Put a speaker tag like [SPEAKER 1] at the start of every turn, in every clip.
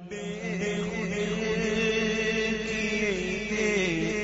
[SPEAKER 1] بے خودے خودے کیے تیرے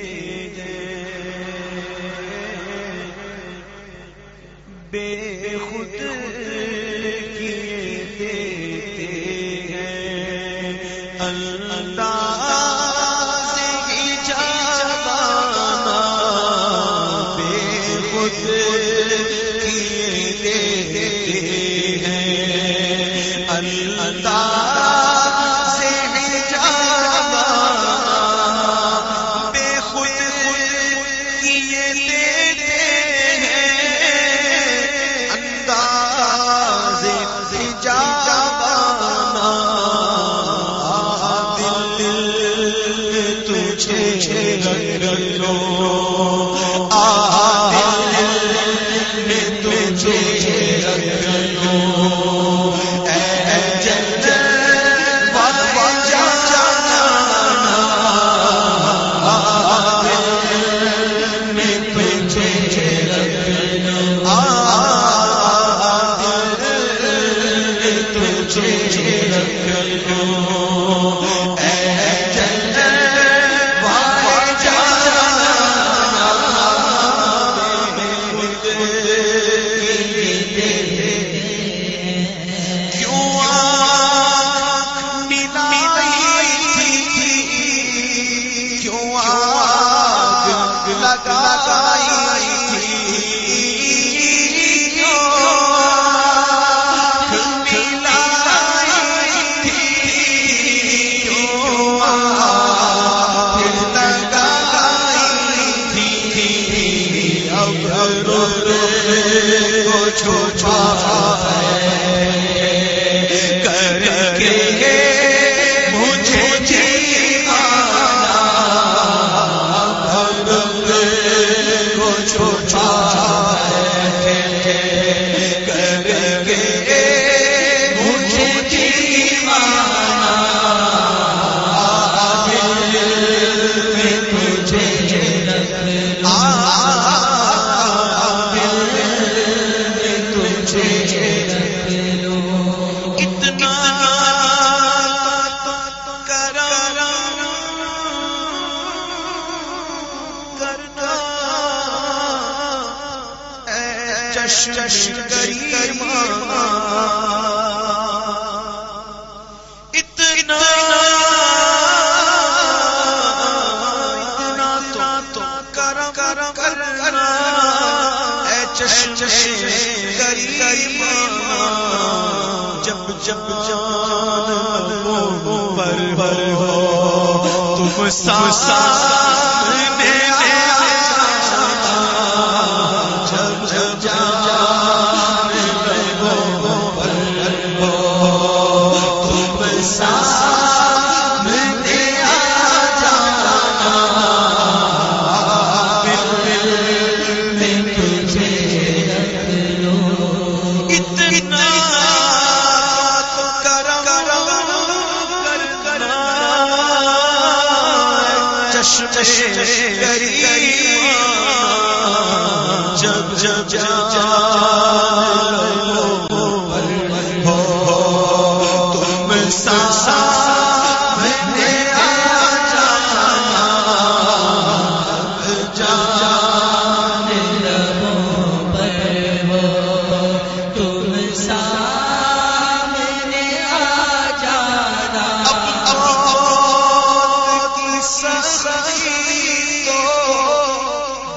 [SPEAKER 1] چشم کریم جب جب جان پر ہو تم سا چشم
[SPEAKER 2] کریم تو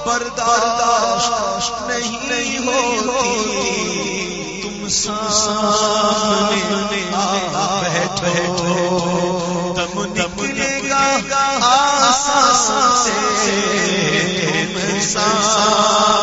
[SPEAKER 1] برداشت نہیں ہوتی۔ تم سامنے بیٹھو تم نکلے گا آسان سے۔ تم سامنے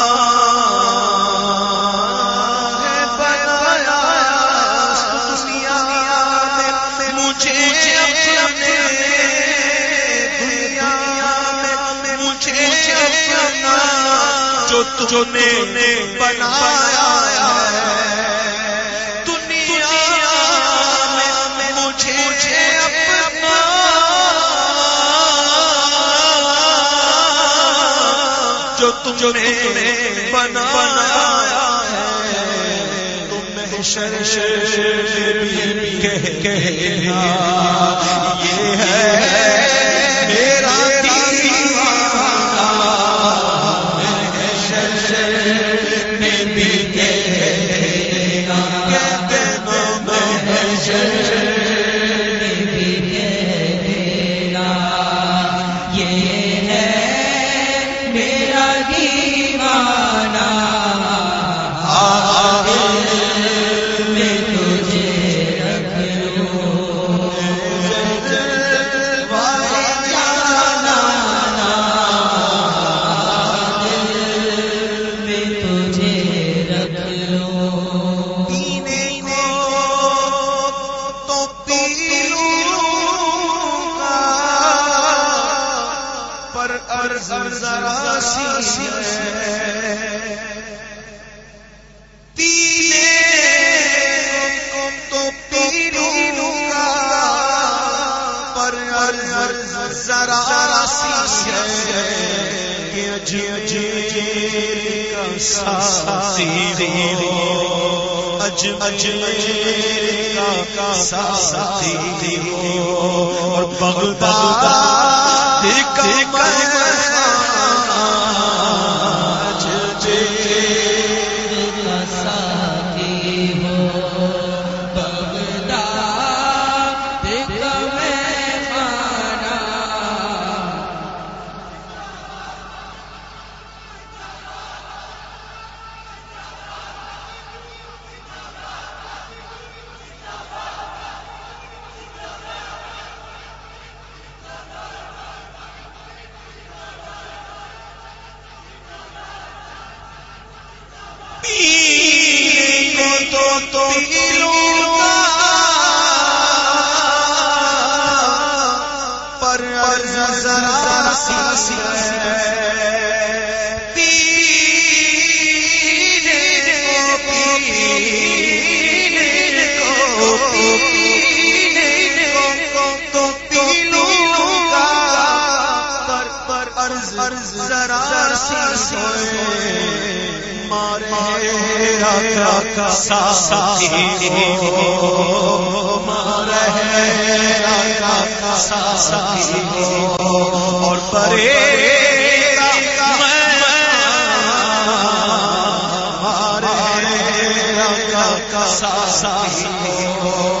[SPEAKER 1] جو نے بنایا دنیا میں مجھے اپنا جو تم نے بنایا تم شر کہنا یہ ہے میرا عرض ذرا سی ہے ہو۔ اج اجیر کا ساتھی ہو۔ اور بغداد ذرا سی ہے مارے کا ساتھی ہو، مارے کا ساتھی ہو، اور پرے کا ساتھی ہو۔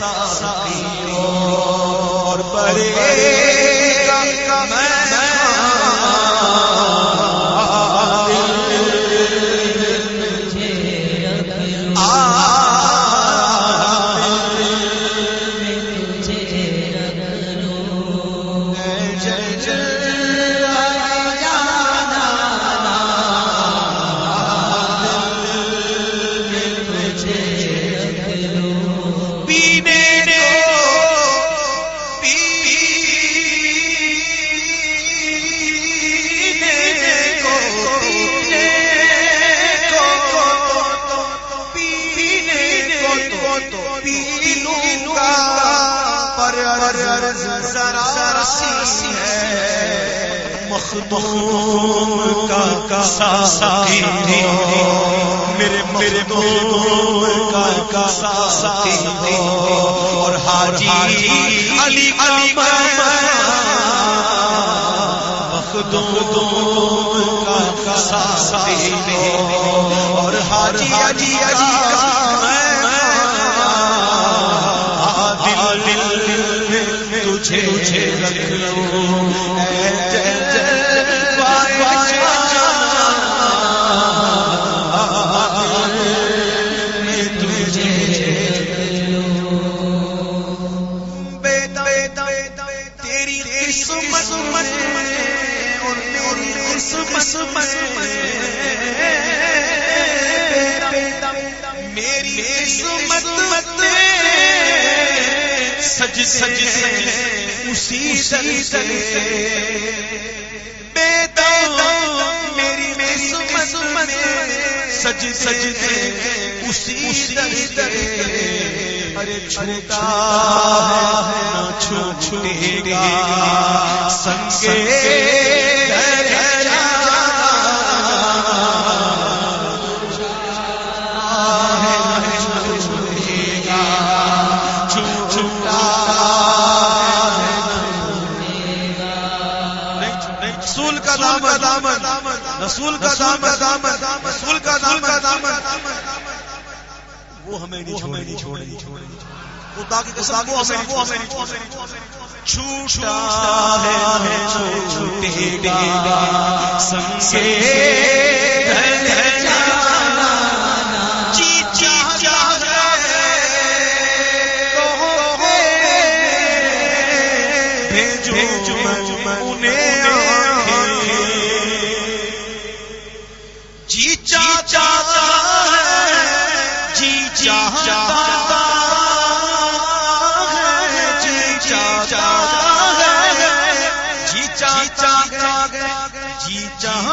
[SPEAKER 1] کا ساتھی اور بڑے کا پینے عرض ذرا سی ہے۔ مخدوم کا کا ساتھی ہو میرے میرے کا کا ساتھی ہو اور حاجی علی علی مخدوم کا کا ساتھی ہو اور حاجی علی علی اسی سے بے دم میری میری قسمت سج سج سے اسی در ارے چھوٹا ہے، نہ چھوٹے گا، سنگے رسول کا دام دام رسول کا دام دام وہ ہمیں نہیں چھوڑے نہیں چھوڑے نہیں چھوڑے خدا کی قسم وہ ہمیں وہ ہمیں نہیں چھوڑے چھوٹا ہے چھوٹے گا۔ سنگے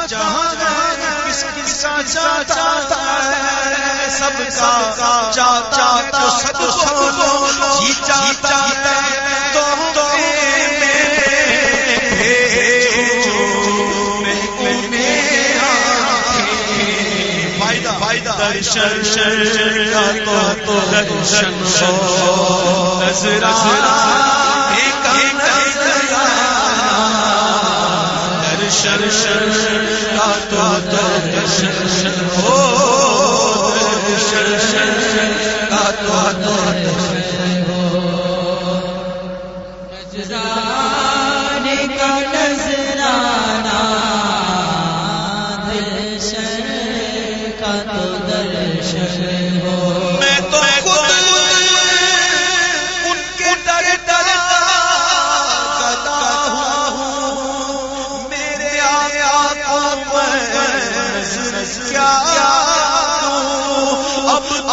[SPEAKER 1] چاہتا کس کس چاہتا ہے سب کا چاچا تو سب بولو جی چاہتا تو تو درشن کا تو درشن نظر درشن کا تو شر ہو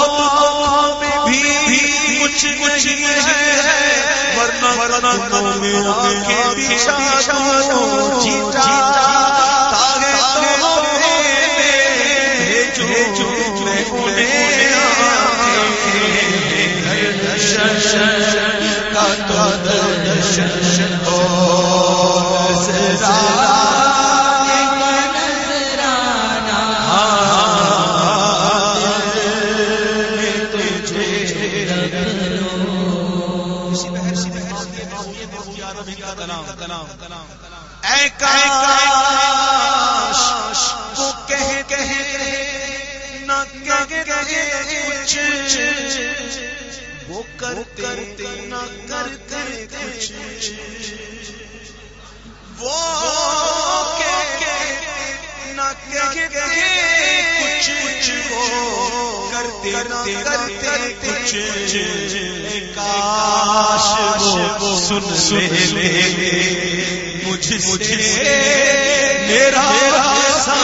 [SPEAKER 1] اب بھی کچھ کچھ ہے۔ ورنہ ورنہ میں جیتا تو اے کاش وہ کہہ کہہ نہ کچھ۔ وہ کرتے نہ کچھ۔ وہ کہہ نہ کہہ کہہ کچھ کچھ وہ کرتے نہ کرتے کچھ اے کاش وہ سن سن لے مجھ مجھ سے میرا سا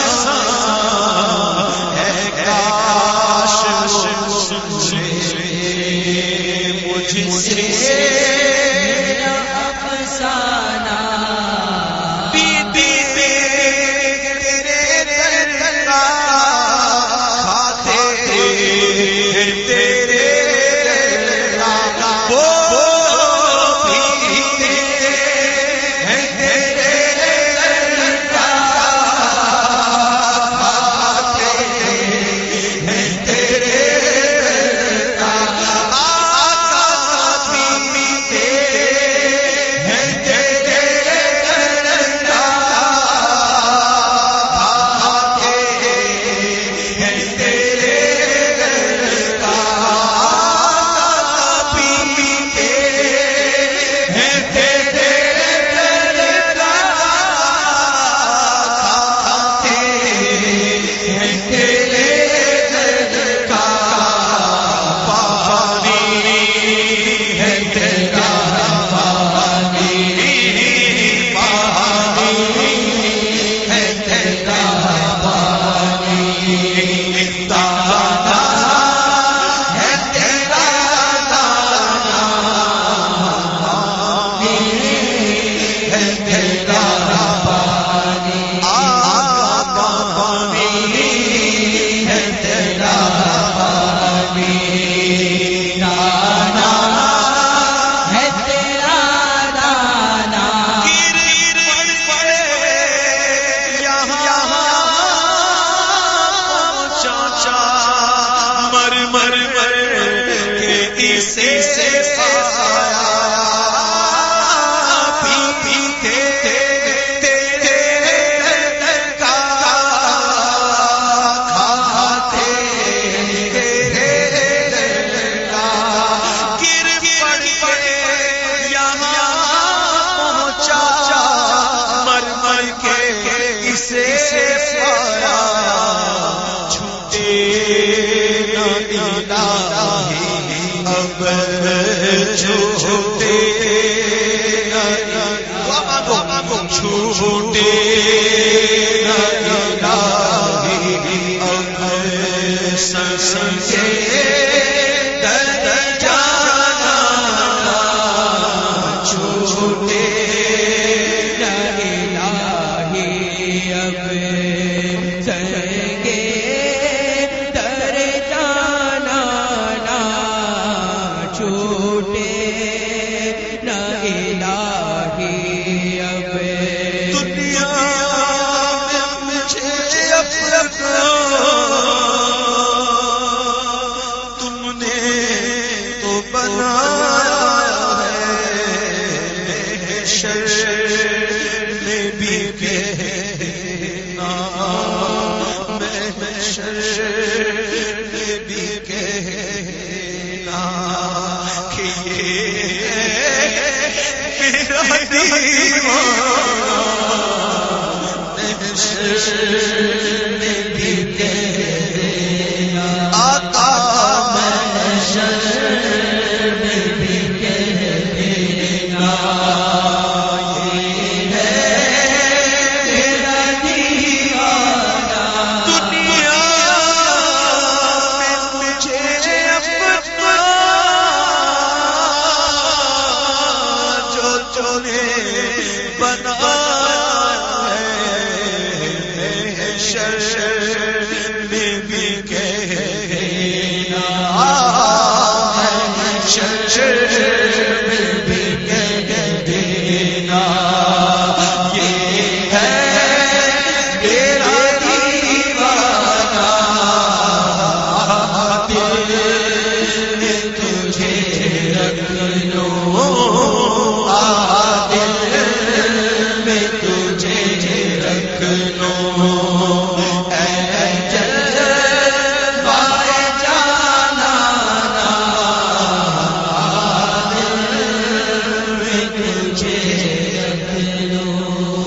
[SPEAKER 1] حدیث سے چھوٹے رکھ لو